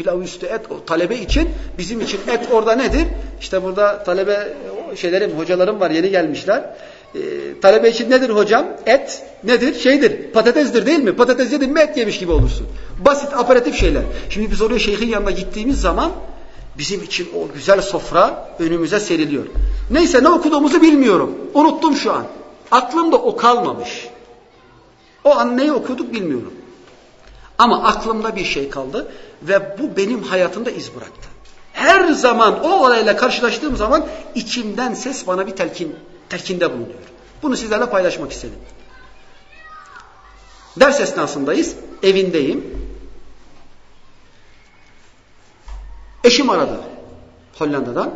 pilav üstü et o talebe için bizim için et orada nedir? İşte burada talebe şeylerim hocalarım var yeni gelmişler. Ee, talebe için nedir hocam? Et nedir? Şeydir. Patatesdir değil mi? Patates yedin mi et yemiş gibi olursun. Basit aperatif şeyler. Şimdi biz oraya şeyhin yanına gittiğimiz zaman bizim için o güzel sofra önümüze seriliyor. Neyse ne okuduğumuzu bilmiyorum. Unuttum şu an. Aklımda o kalmamış. O an neyi okuduk bilmiyorum. Ama aklımda bir şey kaldı ve bu benim hayatımda iz bıraktı. Her zaman o olayla karşılaştığım zaman içimden ses bana bir telkin, telkinde bulunuyor. Bunu sizlerle paylaşmak istedim. Ders esnasındayız, evindeyim. Eşim aradı Hollanda'dan.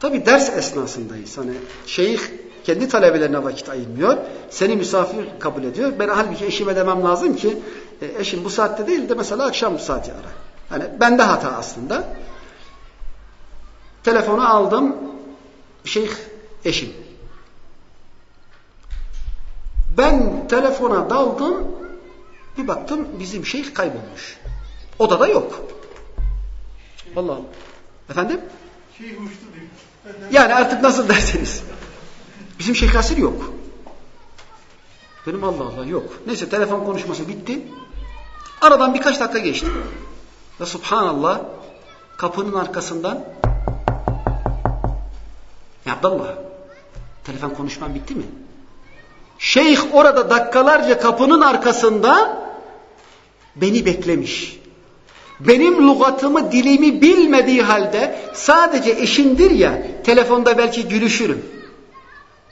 Tabi ders esnasındayız. Hani şeyh kendi talebelerine vakit ayırmıyor. Seni misafir kabul ediyor. Ben halbuki eşime demem lazım ki e, eşim bu saatte değil de mesela akşam bu saati ara. Hani bende hata aslında. Telefonu aldım. Şeyh eşim. Ben telefona daldım. Bir baktım bizim şeyh kaybolmuş. Odada yok. Vallahi. Efendim? Yani artık nasıl derseniz. Bizim Şeyh Yasir yok. Benim Allah Allah yok. Neyse telefon konuşması bitti. Aradan birkaç dakika geçti. Ve subhanallah kapının arkasından ya Abdallah telefon konuşman bitti mi? Şeyh orada dakikalarca kapının arkasında beni beklemiş. Benim lügatımı, dilimi bilmediği halde sadece eşindir ya telefonda belki gülüşürüm.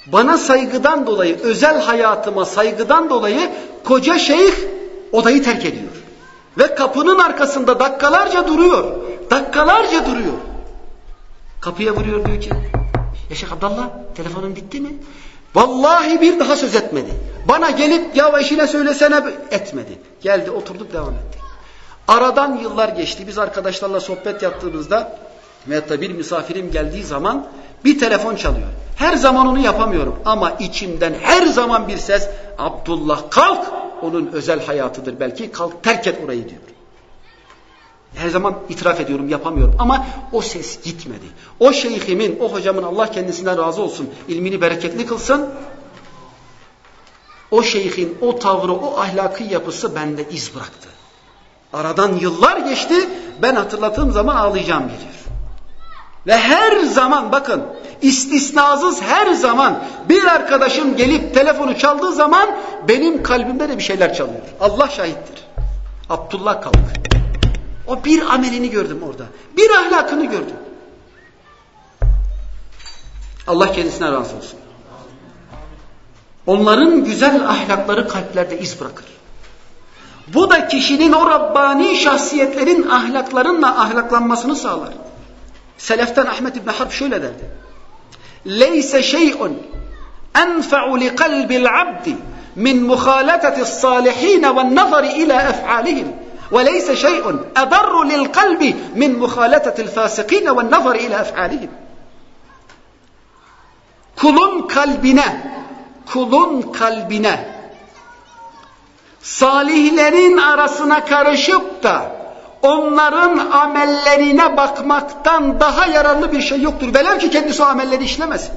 Bana saygıdan dolayı, özel hayatıma saygıdan dolayı koca şeyh odayı terk ediyor. Ve kapının arkasında dakikalarca duruyor. Dakikalarca duruyor. Kapıya vuruyor diyor ki ya Şeyh Abdallah telefonun bitti mi? Vallahi bir daha söz etmedi. Bana gelip ya eşine söylesene etmedi. Geldi oturduk devam ettik. Aradan yıllar geçti. Biz arkadaşlarla sohbet yaptığımızda veyahut da bir misafirim geldiği zaman bir telefon çalıyor. Her zaman onu yapamıyorum ama içimden her zaman bir ses Abdullah kalk onun özel hayatıdır belki kalk terk et orayı diyor. Her zaman itiraf ediyorum yapamıyorum ama o ses gitmedi. O şeyhimin, o hocamın Allah kendisinden razı olsun, ilmini bereketli kılsın. O şeyhin o tavrı, o ahlaki yapısı bende iz bıraktı. Aradan yıllar geçti, ben hatırladığım zaman ağlayacağım geliyor. Ve her zaman bakın istisnasız her zaman bir arkadaşım gelip telefonu çaldığı zaman benim kalbimde de bir şeyler çalıyor. Allah şahittir. Abdullah kalk. O bir amelini gördüm orada. Bir ahlakını gördüm. Allah kendisine razı olsun. Onların güzel ahlakları kalplerde iz bırakır. Bu da kişinin o Rabbani şahsiyetlerin ahlaklarınla ahlaklanmasını sağlar. Seleften Ahmet İbni Harp şöyle derdi. ليس شيء أنفع لقلب العبد من مخالطة الصالحين والنظر إلى أفعالهم. وليس شيء أضر للقلب من مخالطة الفاسقين والنظر إلى أفعالهم. kulun kalbine, kulun kalbine, salihlerin arasına karışıp da onların amellerine bakmaktan daha yararlı bir şey yoktur. Velev ki kendisi o amelleri işlemesin.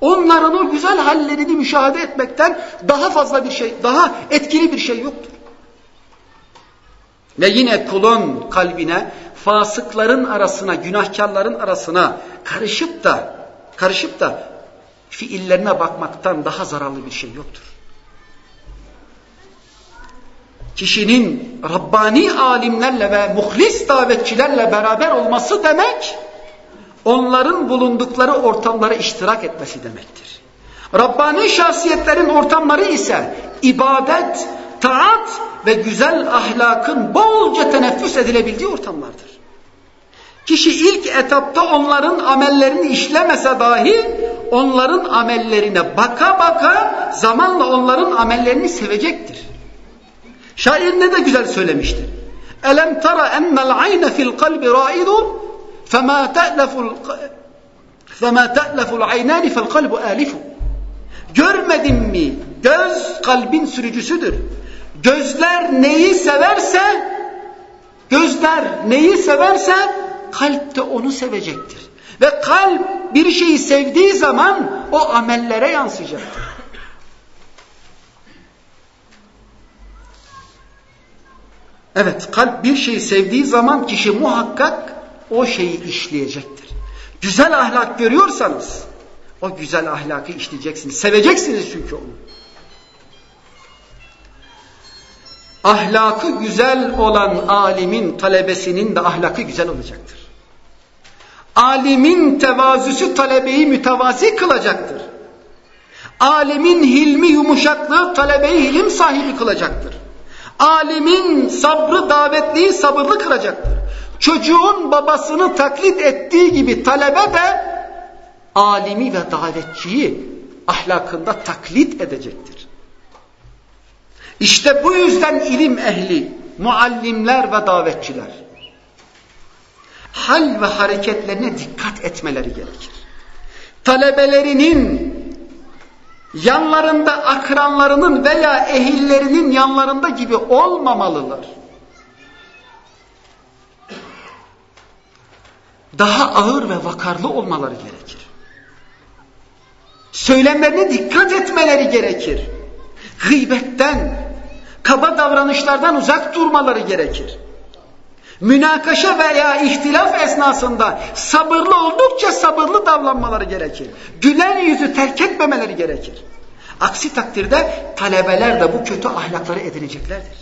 Onların o güzel hallerini müşahede etmekten daha fazla bir şey, daha etkili bir şey yoktur. Ve yine kulun kalbine fasıkların arasına, günahkarların arasına karışıp da karışıp da fiillerine bakmaktan daha zararlı bir şey yoktur. Kişinin Rabbani alimlerle ve muhlis davetçilerle beraber olması demek, onların bulundukları ortamlara iştirak etmesi demektir. Rabbani şahsiyetlerin ortamları ise ibadet, taat ve güzel ahlakın bolca teneffüs edilebildiği ortamlardır. Kişi ilk etapta onların amellerini işlemese dahi onların amellerine baka baka zamanla onların amellerini sevecektir. Şair ne de güzel söylemiştir. Elem tara emmel ayne fil kalbi raidun fema te'leful fema te'leful aynani fel kalbu alifu. Görmedin mi? Göz kalbin sürücüsüdür. Gözler neyi severse gözler neyi severse kalp de onu sevecektir. Ve kalp bir şeyi sevdiği zaman o amellere yansıyacaktır. Evet kalp bir şeyi sevdiği zaman kişi muhakkak o şeyi işleyecektir. Güzel ahlak görüyorsanız o güzel ahlakı işleyeceksiniz. Seveceksiniz çünkü onu. Ahlakı güzel olan alimin talebesinin de ahlakı güzel olacaktır. Alimin tevazusu talebeyi mütevazi kılacaktır. Alimin hilmi yumuşaklığı talebeyi hilim sahibi kılacaktır. Alimin sabrı davetliyi sabırlı kılacaktır. Çocuğun babasını taklit ettiği gibi talebe de alimi ve davetçiyi ahlakında taklit edecektir. İşte bu yüzden ilim ehli, muallimler ve davetçiler hal ve hareketlerine dikkat etmeleri gerekir. Talebelerinin yanlarında akranlarının veya ehillerinin yanlarında gibi olmamalılar. Daha ağır ve vakarlı olmaları gerekir. Söylemlerine dikkat etmeleri gerekir. Gıybetten, kaba davranışlardan uzak durmaları gerekir. Münakaşa veya ihtilaf esnasında sabırlı oldukça sabırlı davranmaları gerekir. Gülen yüzü terk etmemeleri gerekir. Aksi takdirde talebeler de bu kötü ahlakları edineceklerdir.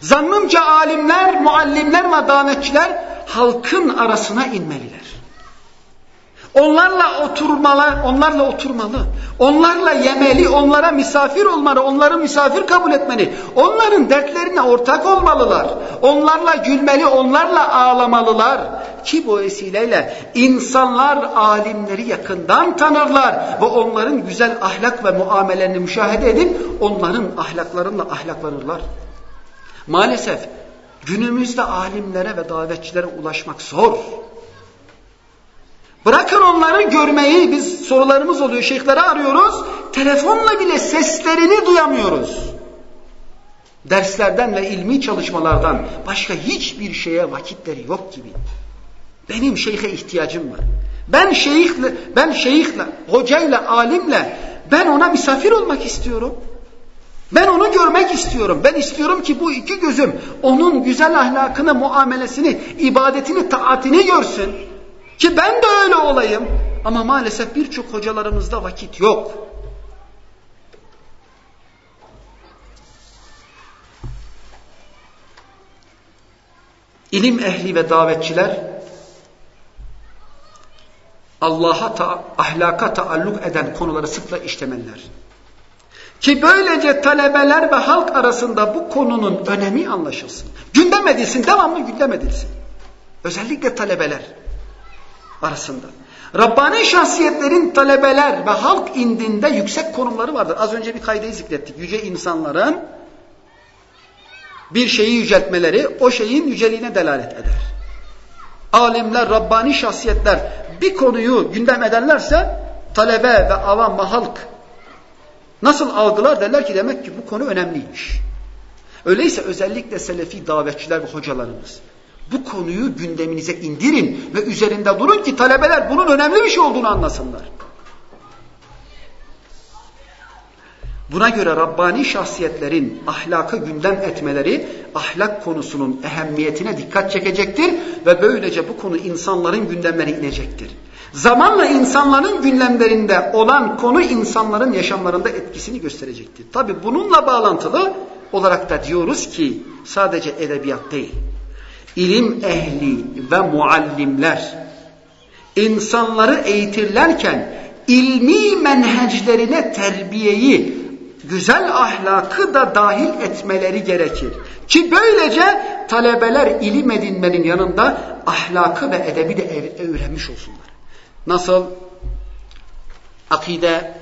Zannımca alimler, muallimler ve davetçiler halkın arasına inmeliler. Onlarla oturmalı, onlarla oturmalı. Onlarla yemeli, onlara misafir olmalı, onları misafir kabul etmeli. Onların dertlerine ortak olmalılar. Onlarla gülmeli, onlarla ağlamalılar. Ki bu vesileyle insanlar alimleri yakından tanırlar ve onların güzel ahlak ve muamelelerini müşahede edip onların ahlaklarıyla ahlaklanırlar. Maalesef günümüzde alimlere ve davetçilere ulaşmak zor. Bırakın onları görmeyi, biz sorularımız oluyor, şeyhleri arıyoruz, telefonla bile seslerini duyamıyoruz. Derslerden ve ilmi çalışmalardan başka hiçbir şeye vakitleri yok gibi. Benim şeyhe ihtiyacım var. Ben şeyhle, ben şeyhle, hocayla, alimle ben ona misafir olmak istiyorum. Ben onu görmek istiyorum. Ben istiyorum ki bu iki gözüm onun güzel ahlakını, muamelesini, ibadetini, taatini görsün. Ki ben de öyle olayım. Ama maalesef birçok hocalarımızda vakit yok. İlim ehli ve davetçiler Allah'a ta ahlaka taalluk eden konuları sıkla işlemeliler. Ki böylece talebeler ve halk arasında bu konunun önemi anlaşılsın. Gündem edilsin, devamlı gündem edilsin. Özellikle talebeler arasında. Rabbani şahsiyetlerin talebeler ve halk indinde yüksek konumları vardır. Az önce bir kaydeyi zikrettik. Yüce insanların bir şeyi yüceltmeleri o şeyin yüceliğine delalet eder. Alimler, Rabbani şahsiyetler bir konuyu gündem ederlerse talebe ve avam ve halk nasıl algılar derler ki demek ki bu konu önemliymiş. Öyleyse özellikle selefi davetçiler ve hocalarımız bu konuyu gündeminize indirin ve üzerinde durun ki talebeler bunun önemli bir şey olduğunu anlasınlar. Buna göre Rabbani şahsiyetlerin ahlakı gündem etmeleri ahlak konusunun ehemmiyetine dikkat çekecektir ve böylece bu konu insanların gündemlerine inecektir. Zamanla insanların gündemlerinde olan konu insanların yaşamlarında etkisini gösterecektir. Tabi bununla bağlantılı olarak da diyoruz ki sadece edebiyat değil ilim ehli ve muallimler insanları eğitirlerken ilmi menheclerine terbiyeyi, güzel ahlakı da dahil etmeleri gerekir. Ki böylece talebeler ilim edinmenin yanında ahlakı ve edebi de öğrenmiş olsunlar. Nasıl? Akide,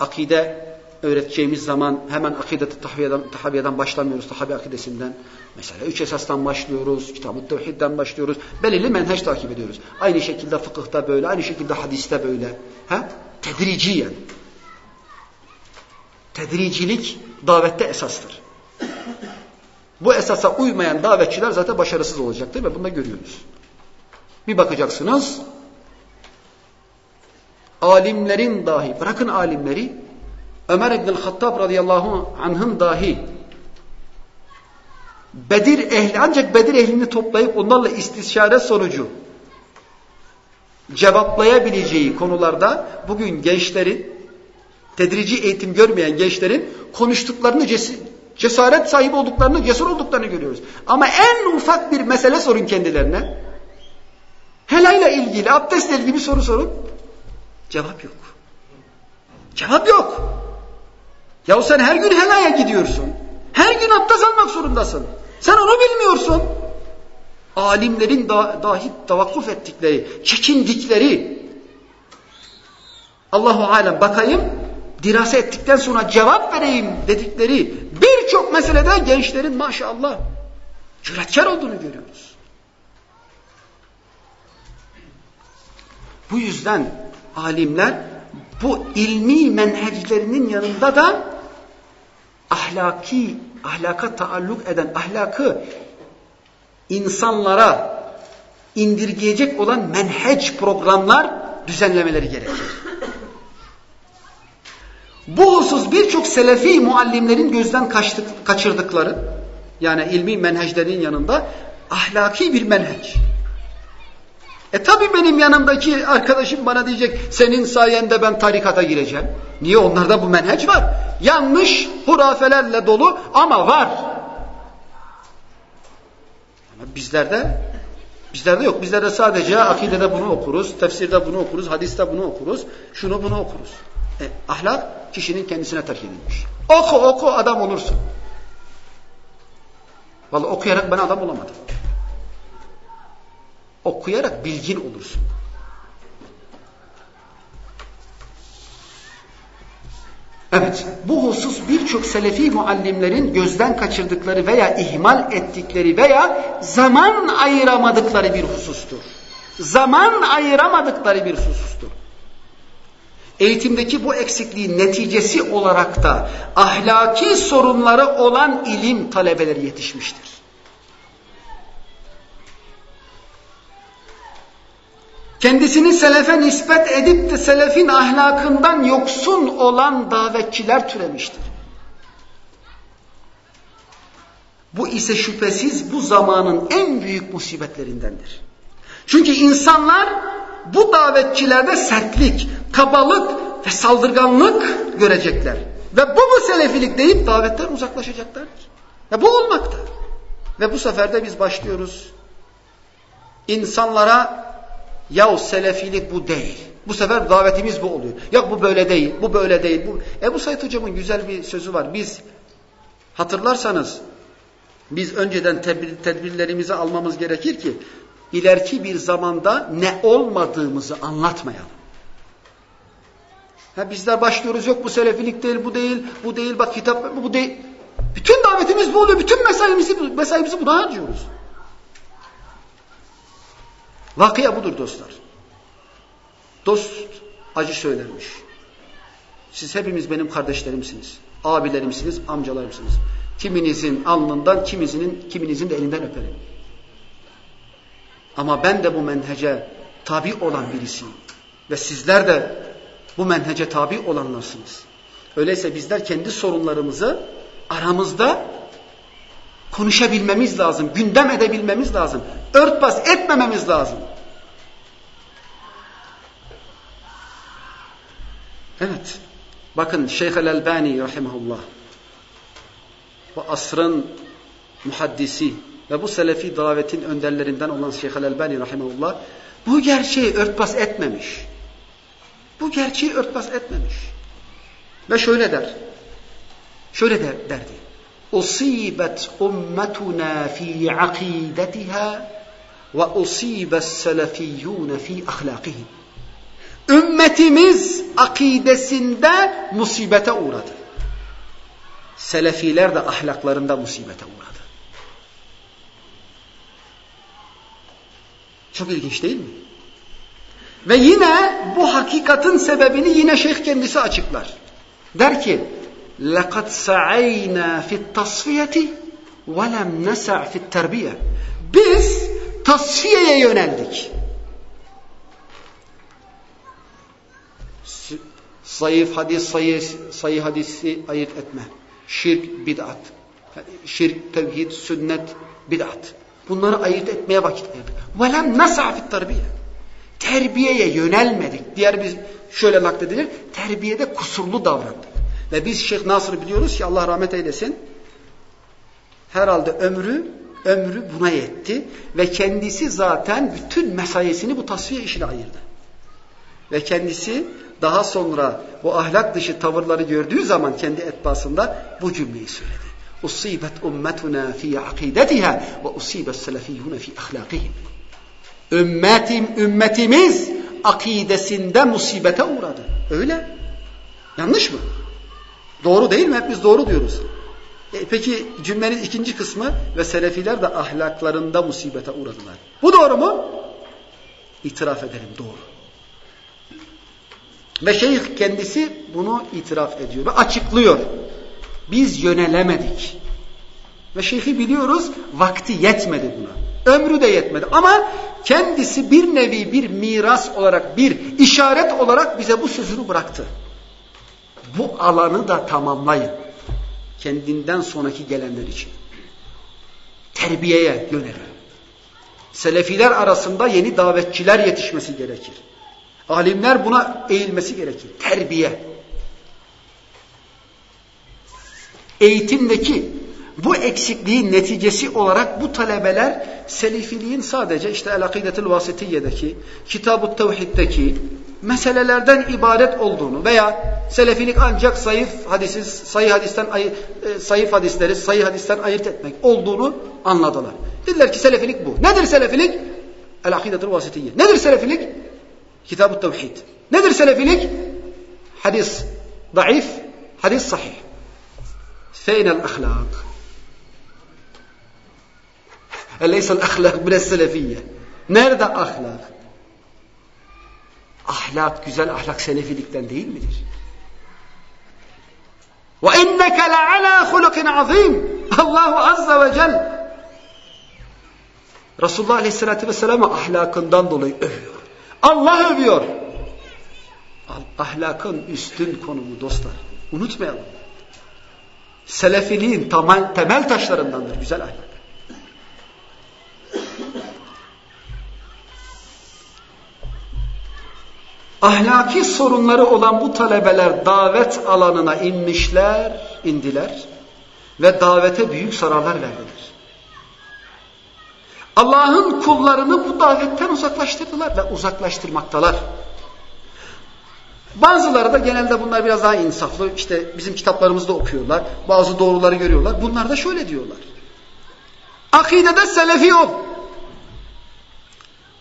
akide öğreteceğimiz zaman hemen akidet-i tahaviyeden, tahaviyeden başlamıyoruz, tahavi akidesinden. Mesela üç esasdan başlıyoruz, kitab-ı tevhidden başlıyoruz. Belirli menheç takip ediyoruz. Aynı şekilde fıkıhta böyle, aynı şekilde hadiste böyle. Ha? Tedriciyen. Tedricilik davette esastır. Bu esasa uymayan davetçiler zaten başarısız olacak değil mi? Bunu da görüyoruz. Bir bakacaksınız alimlerin dahi, bırakın alimleri, Ömer İbn-i Hattab radıyallahu anh'ın dahi Bedir ehli, ancak Bedir ehlini toplayıp onlarla istişare sonucu cevaplayabileceği konularda bugün gençlerin, tedrici eğitim görmeyen gençlerin konuştuklarını cesaret sahibi olduklarını, cesur olduklarını görüyoruz. Ama en ufak bir mesele sorun kendilerine. Helayla ilgili, abdestle ilgili bir soru sorun. Cevap yok. Cevap yok. Ya sen her gün helaya gidiyorsun. Her gün abdest almak zorundasın. Sen onu bilmiyorsun. Alimlerin da, dahi tavakkuf ettikleri, çekindikleri Allahu alem bakayım dirase ettikten sonra cevap vereyim dedikleri birçok meselede gençlerin maşallah cüretkar olduğunu görüyoruz. Bu yüzden alimler bu ilmi menheclerinin yanında da ahlaki, ahlaka taalluk eden ahlakı insanlara indirgeyecek olan menheç programlar düzenlemeleri gerekir. Bu husus birçok selefi muallimlerin gözden kaçtık, kaçırdıkları yani ilmi menheclerin yanında ahlaki bir menheç. E tabi benim yanımdaki arkadaşım bana diyecek senin sayende ben tarikata gireceğim. Niye? Onlarda bu menheç var. Yanlış hurafelerle dolu ama var. Ama bizlerde bizlerde yok. Bizlerde sadece akidede bunu okuruz, tefsirde bunu okuruz, hadiste bunu okuruz, şunu bunu okuruz. E, ahlak kişinin kendisine terk edilmiş. Oku oku adam olursun. Vallahi okuyarak ben adam olamadım. Okuyarak bilgin olursun. Evet, bu husus birçok selefi muallimlerin gözden kaçırdıkları veya ihmal ettikleri veya zaman ayıramadıkları bir husustur. Zaman ayıramadıkları bir husustur. Eğitimdeki bu eksikliğin neticesi olarak da ahlaki sorunları olan ilim talebeleri yetişmiştir. Kendisini selefe nispet edip de selefin ahlakından yoksun olan davetçiler türemiştir. Bu ise şüphesiz bu zamanın en büyük musibetlerindendir. Çünkü insanlar bu davetçilerde sertlik, kabalık ve saldırganlık görecekler. Ve bu mu selefilik deyip davetten uzaklaşacaklardır. Ve bu olmakta. Ve bu sefer de biz başlıyoruz. İnsanlara Yahu selefilik bu değil. Bu sefer davetimiz bu oluyor. Yok bu böyle değil, bu böyle değil. Bu... Ebu Said hocamın güzel bir sözü var. Biz hatırlarsanız biz önceden tedbir, tedbirlerimizi almamız gerekir ki ileriki bir zamanda ne olmadığımızı anlatmayalım. Ha, bizler başlıyoruz yok bu selefilik değil, bu değil, bu değil, bak kitap bu değil. Bütün davetimiz bu oluyor. Bütün mesaimizi, mesaimizi buna harcıyoruz. Vakıya budur dostlar. Dost acı söylermiş. Siz hepimiz benim kardeşlerimsiniz. Abilerimsiniz, amcalarımsınız. Kiminizin alnından, kiminizin, kiminizin de elinden öperim. Ama ben de bu menhece tabi olan birisiyim. Ve sizler de bu menhece tabi olanlarsınız. Öyleyse bizler kendi sorunlarımızı aramızda konuşabilmemiz lazım, gündem edebilmemiz lazım örtbas etmememiz lazım. Evet. Bakın Şeyh el-Elbani rahimahullah bu asrın muhaddisi ve bu selefi davetin önderlerinden olan Şeyh el-Elbani rahimahullah bu gerçeği örtbas etmemiş. Bu gerçeği örtbas etmemiş. Ve şöyle der. Şöyle der, derdi. Usibet ummetuna fi akidetiha عقيدتها وأصيب السلفيون في أخلاقهم Ümmetimiz akidesinde musibete uğradı. Selefiler de ahlaklarında musibete uğradı. Çok ilginç değil mi? Ve yine bu hakikatin sebebini yine şeyh kendisi açıklar. Der ki لقد سعينا في التصفية وَلَمْ نَسَعْ فِي التَّرْبِيَةِ Biz tasfiyeye yöneldik. Zayıf hadis, sayı, sayı hadisi ayırt etme. Şirk, bid'at. Şirk, tevhid, sünnet, bid'at. Bunları ayırt etmeye vakit ayırdık. Velem nas'a fit terbiye. Terbiyeye yönelmedik. Diğer biz şöyle nakledilir. Terbiyede kusurlu davrandık. Ve biz Şeyh Nasır biliyoruz ki Allah rahmet eylesin. Herhalde ömrü ömrü buna yetti ve kendisi zaten bütün mesaisini bu tasfiye işine ayırdı. Ve kendisi daha sonra bu ahlak dışı tavırları gördüğü zaman kendi etbasında bu cümleyi söyledi. Usibet ummetuna fi akidetiha ve usibet selefiyun fi ahlakihim. Ümmetim, ümmetimiz akidesinde musibete uğradı. Öyle. Yanlış mı? Doğru değil mi? Hep doğru diyoruz. E, peki cümlenin ikinci kısmı ve selefiler de ahlaklarında musibete uğradılar. Bu doğru mu? İtiraf edelim doğru. Ve şeyh kendisi bunu itiraf ediyor ve açıklıyor. Biz yönelemedik. Ve şeyhi biliyoruz vakti yetmedi buna. Ömrü de yetmedi. Ama kendisi bir nevi bir miras olarak bir işaret olarak bize bu sözünü bıraktı. Bu alanı da tamamlayın. Kendinden sonraki gelenler için. Terbiyeye yönelin. Selefiler arasında yeni davetçiler yetişmesi gerekir. Alimler buna eğilmesi gerekir. Terbiye. Eğitimdeki bu eksikliğin neticesi olarak bu talebeler selefiliğin sadece işte El-Akidetil Vasitiye'deki, Kitab-ı Tevhid'deki meselelerden ibaret olduğunu veya selefilik ancak zayıf hadisiz, sayı hadisten e, zayıf hadisleri sayı hadisten ayırt etmek olduğunu anladılar. Dediler ki selefilik bu. Nedir selefilik? El-Akidetil Vasitiye. Nedir selefilik? Kitab-ı Tevhid. Nedir selefilik? Hadis zayıf, hadis sahih. Feynel ahlak. Eleyse ahlak bile selefiyye. Nerede ahlak? Ahlak, güzel ahlak selefilikten değil midir? Ve inneke le'ala hulukin azim. Allahu azze ve cel Resulullah Aleyhisselatü Vesselam'ı ahlakından dolayı övüyor. Allah övüyor. Ahlakın üstün konumu dostlar. Unutmayalım. Selefiliğin temel taşlarındandır güzel ahlak. Ahlaki sorunları olan bu talebeler davet alanına inmişler, indiler ve davete büyük zararlar verdiler. Allah'ın kullarını bu davetten uzaklaştırdılar ve uzaklaştırmaktalar. Bazıları da genelde bunlar biraz daha insaflı. İşte bizim kitaplarımızda okuyorlar. Bazı doğruları görüyorlar. Bunlar da şöyle diyorlar. Akidede selefi ol.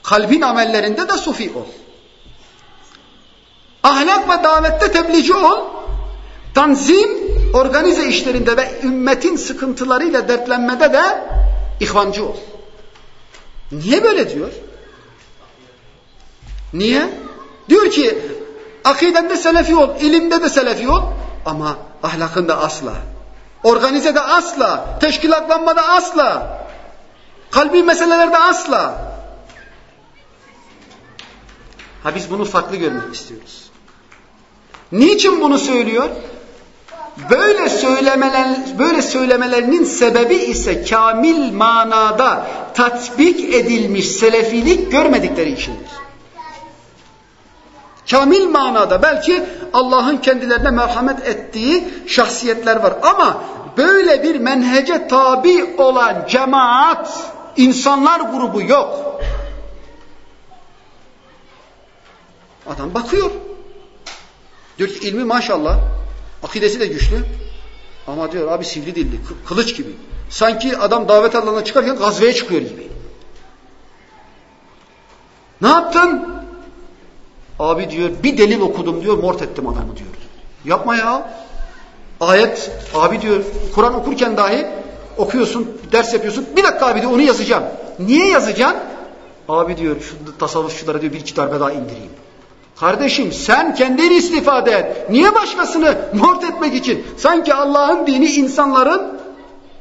Kalbin amellerinde de sufi ol. Ahlak ve davette tebliğci ol. Tanzim, organize işlerinde ve ümmetin sıkıntılarıyla dertlenmede de ihvancı ol. Niye böyle diyor? Niye? Diyor ki akidende selefi ol, ilimde de selefi ol ama ahlakında asla. Organizede asla, teşkilatlanmada asla. Kalbi meselelerde asla. Ha biz bunu farklı görmek istiyoruz. Niçin bunu söylüyor? Böyle söylemeler, böyle söylemelerinin sebebi ise kamil manada tatbik edilmiş selefilik görmedikleri içindir. Kamil manada belki Allah'ın kendilerine merhamet ettiği şahsiyetler var ama böyle bir menhece tabi olan cemaat, insanlar grubu yok. Adam bakıyor. Diyor ki ilmi maşallah, akidesi de güçlü. Ama diyor abi sivri dilli, kılıç gibi. Sanki adam davet alanına çıkarken gazveye çıkıyor gibi. Ne yaptın? Abi diyor bir delil okudum diyor, mort ettim adamı diyor. Yapma ya. Ayet, abi diyor Kur'an okurken dahi okuyorsun, ders yapıyorsun. Bir dakika abi diyor onu yazacağım. Niye yazacaksın? Abi diyor şu tasavvufçulara diyor bir iki darbe daha indireyim. Kardeşim sen kendin istifade et. Niye başkasını mort etmek için? Sanki Allah'ın dini insanların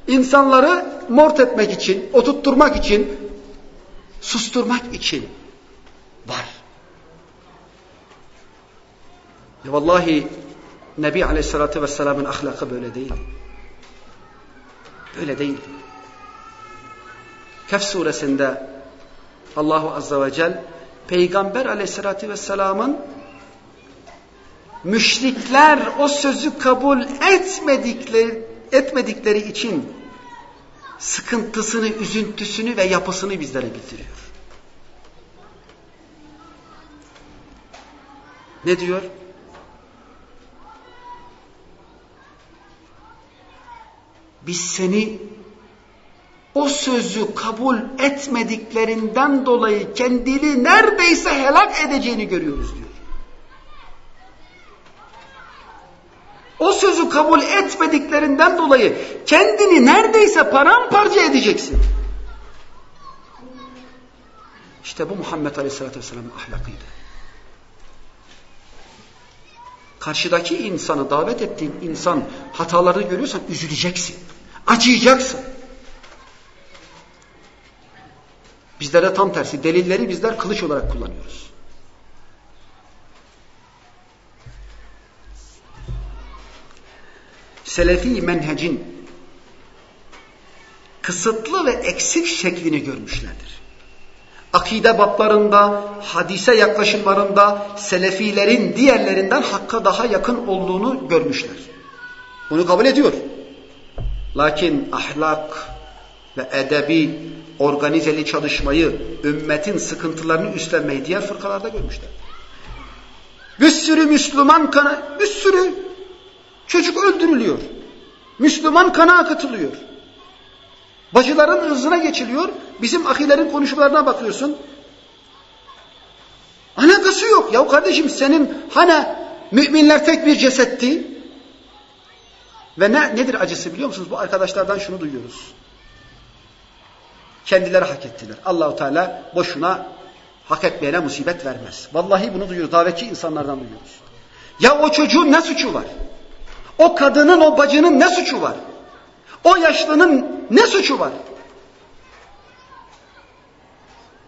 insanları mort etmek için, oturtturmak için, susturmak için var. Ya vallahi Nebi Aleyhisselatü Vesselam'ın ahlakı böyle değil. Böyle değil. Kehf suresinde Allahu Azze ve Celle Peygamber Aleyhisselatü Vesselam'ın müşrikler o sözü kabul etmedikleri, etmedikleri için sıkıntısını, üzüntüsünü ve yapısını bizlere bildiriyor. Ne diyor? Biz seni o sözü kabul etmediklerinden dolayı kendini neredeyse helak edeceğini görüyoruz diyor. O sözü kabul etmediklerinden dolayı kendini neredeyse paramparça edeceksin. İşte bu Muhammed Aleyhisselatü Vesselam'ın ahlakıydı. Karşıdaki insanı davet ettiğin insan hatalarını görüyorsan üzüleceksin. Acıyacaksın. Bizlere tam tersi delilleri bizler kılıç olarak kullanıyoruz. Selefi menhecin kısıtlı ve eksik şeklini görmüşlerdir. Akide bablarında, hadise yaklaşımlarında selefilerin diğerlerinden hakka daha yakın olduğunu görmüşler. Bunu kabul ediyor. Lakin ahlak ve edebi organizeli çalışmayı, ümmetin sıkıntılarını üstlenmeyi diğer fırkalarda görmüşler. Bir sürü Müslüman kana, bir sürü çocuk öldürülüyor. Müslüman kana akıtılıyor. Bacıların ırzına geçiliyor. Bizim ahilerin konuşmalarına bakıyorsun. Alakası yok. Ya kardeşim senin hani müminler tek bir cesetti. Ve ne nedir acısı biliyor musunuz? Bu arkadaşlardan şunu duyuyoruz. Kendileri hak ettiler. Allahu Teala boşuna hak etmeyene musibet vermez. Vallahi bunu duyuyoruz. Davetçi insanlardan duyuyoruz. Ya o çocuğun ne suçu var? O kadının, o bacının ne suçu var? O yaşlının ne suçu var?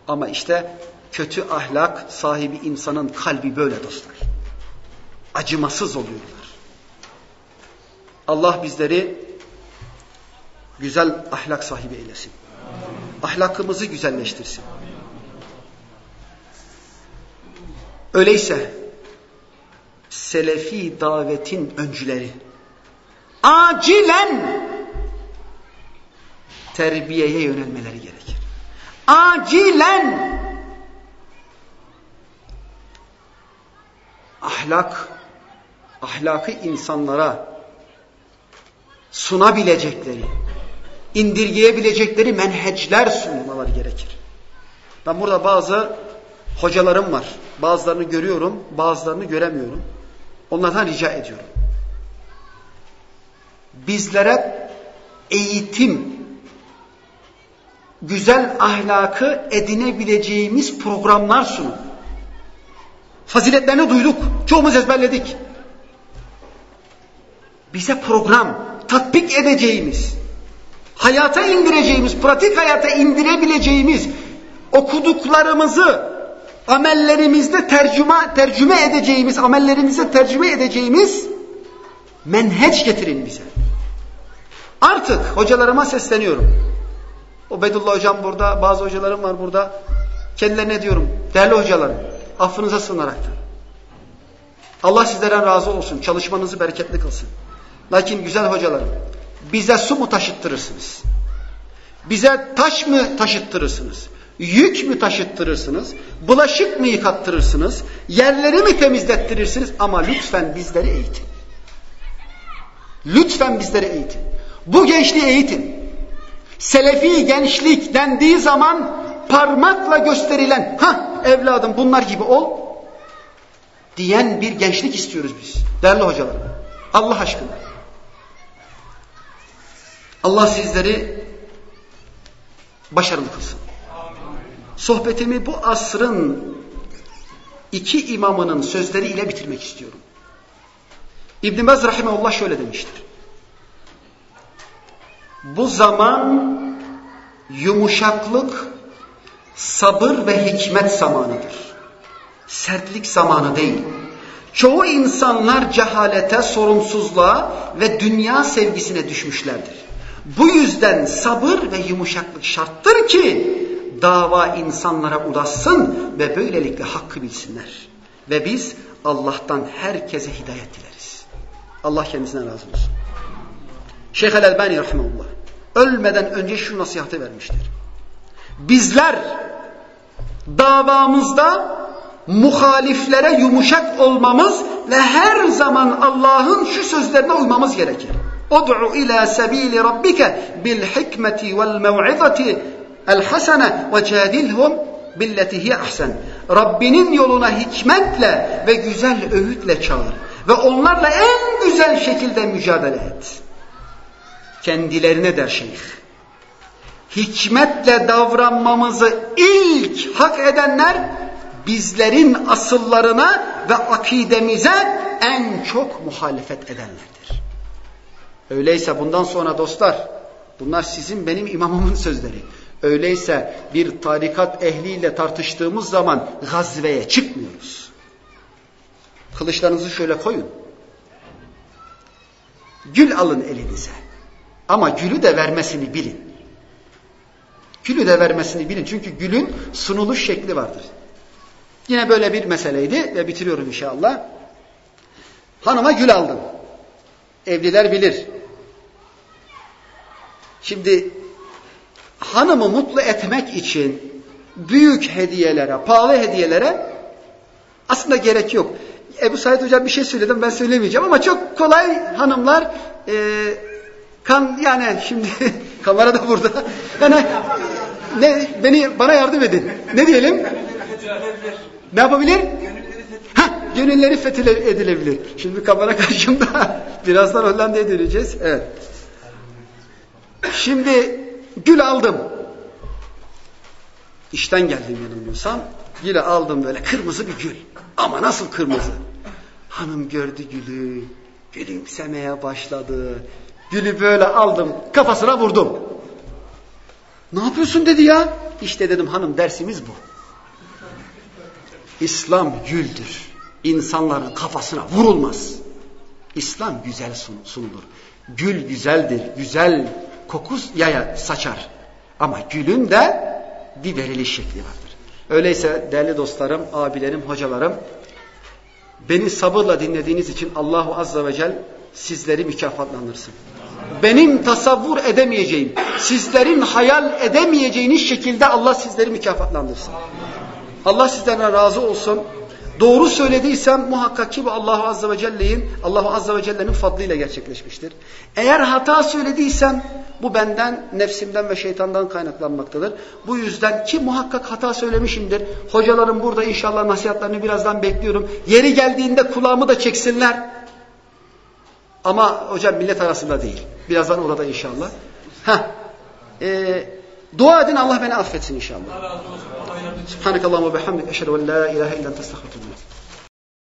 Ama işte kötü ahlak sahibi insanın kalbi böyle dostlar. Acımasız oluyorlar. Allah bizleri güzel ahlak sahibi eylesin. Ahlakımızı güzelleştirsin. Öyleyse selefi davetin öncüleri acilen terbiyeye yönelmeleri gerekir. Acilen ahlak ahlakı insanlara sunabilecekleri, indirgeyebilecekleri menhecler sunmaları gerekir. Ben burada bazı hocalarım var. Bazılarını görüyorum, bazılarını göremiyorum. Onlardan rica ediyorum. Bizlere eğitim, güzel ahlakı edinebileceğimiz programlar sunun. Faziletlerini duyduk. Çoğumuz ezberledik. Bize program, tatbik edeceğimiz, hayata indireceğimiz, pratik hayata indirebileceğimiz okuduklarımızı amellerimizde tercüme, tercüme edeceğimiz, amellerimize tercüme edeceğimiz menheç getirin bize. Artık hocalarıma sesleniyorum. Ubedullah hocam burada, bazı hocalarım var burada. Kendilerine diyorum, değerli hocalarım, affınıza sığınaraktan. Allah sizlerden razı olsun, çalışmanızı bereketli kılsın. Lakin güzel hocalarım, bize su mu taşıttırırsınız? Bize taş mı taşıttırırsınız? Yük mü taşıttırırsınız? Bulaşık mı yıkattırırsınız? Yerleri mi temizlettirirsiniz? Ama lütfen bizleri eğitin. Lütfen bizleri eğitin. Bu gençliği eğitin. Selefi gençlik dendiği zaman parmakla gösterilen ha evladım bunlar gibi ol diyen bir gençlik istiyoruz biz. Değerli hocalarım. Allah aşkına. Allah sizleri başarılı kılsın. Sohbetimi bu asrın iki imamının sözleriyle bitirmek istiyorum. İbn-i Mez Rahimahullah şöyle demiştir. Bu zaman yumuşaklık, sabır ve hikmet zamanıdır. Sertlik zamanı değil. Çoğu insanlar cehalete, sorumsuzluğa ve dünya sevgisine düşmüşlerdir. Bu yüzden sabır ve yumuşaklık şarttır ki dava insanlara ulaşsın ve böylelikle hakkı bilsinler. Ve biz Allah'tan herkese hidayet dileriz. Allah kendisine razı olsun. Şeyh el-Elbani rahimahullah ölmeden önce şu nasihatı vermiştir. Bizler davamızda muhaliflere yumuşak olmamız ve her zaman Allah'ın şu sözlerine uymamız gerekir. Ud'u ila sebili rabbike bil hikmeti vel mev'izati el hasene ve cadilhum billeti hiye ahsen. Rabbinin yoluna hikmetle ve güzel öğütle çağır ve onlarla en güzel şekilde mücadele et. Kendilerine der şeyh. Hikmetle davranmamızı ilk hak edenler bizlerin asıllarına ve akidemize en çok muhalefet edenlerdir. Öyleyse bundan sonra dostlar, bunlar sizin benim imamımın sözleri. Öyleyse bir tarikat ehliyle tartıştığımız zaman gazveye çıkmıyoruz. Kılıçlarınızı şöyle koyun. Gül alın elinize. Ama gülü de vermesini bilin. Gülü de vermesini bilin. Çünkü gülün sunuluş şekli vardır. Yine böyle bir meseleydi ve bitiriyorum inşallah. Hanıma gül aldım. Evliler bilir. Şimdi hanımı mutlu etmek için büyük hediyelere, pahalı hediyelere aslında gerek yok. Ebu Said Hocam bir şey söyledim ben söylemeyeceğim ama çok kolay hanımlar e, kan yani şimdi kamera da burada. Yani ne beni bana yardım edin. Ne diyelim? Ne yapabilir? Gönülleri fethedilebilir. Şimdi kamera karşımda. Birazdan Hollanda'ya döneceğiz. Evet. Şimdi gül aldım. İşten geldim yanılmıyorsam. Gülü aldım böyle kırmızı bir gül. Ama nasıl kırmızı? Hanım gördü gülü. Gülümsemeye başladı. Gülü böyle aldım. Kafasına vurdum. Ne yapıyorsun dedi ya. İşte dedim hanım dersimiz bu. İslam güldür. İnsanların kafasına vurulmaz. İslam güzel sunulur. Gül güzeldir. Güzel koku yaya saçar. Ama gülün de bir veriliş şekli vardır. Öyleyse değerli dostlarım, abilerim, hocalarım beni sabırla dinlediğiniz için Allahu Azze ve Celle sizleri mükafatlandırsın. Benim tasavvur edemeyeceğim, sizlerin hayal edemeyeceğiniz şekilde Allah sizleri mükafatlandırsın. Allah sizden razı olsun. Doğru söylediysem muhakkak ki bu Allahu Azze ve Celle'nin Allahu Azze ve Celle'nin fadlıyla gerçekleşmiştir. Eğer hata söylediysem bu benden, nefsimden ve şeytandan kaynaklanmaktadır. Bu yüzden ki muhakkak hata söylemişimdir. Hocalarım burada inşallah nasihatlerini birazdan bekliyorum. Yeri geldiğinde kulağımı da çeksinler. Ama hocam millet arasında değil. Birazdan orada inşallah. Heh. Ee, dua edin Allah beni affetsin inşallah. Subhanakallahumma bihamdik eşhedü en la ilahe illa ente estağfiruke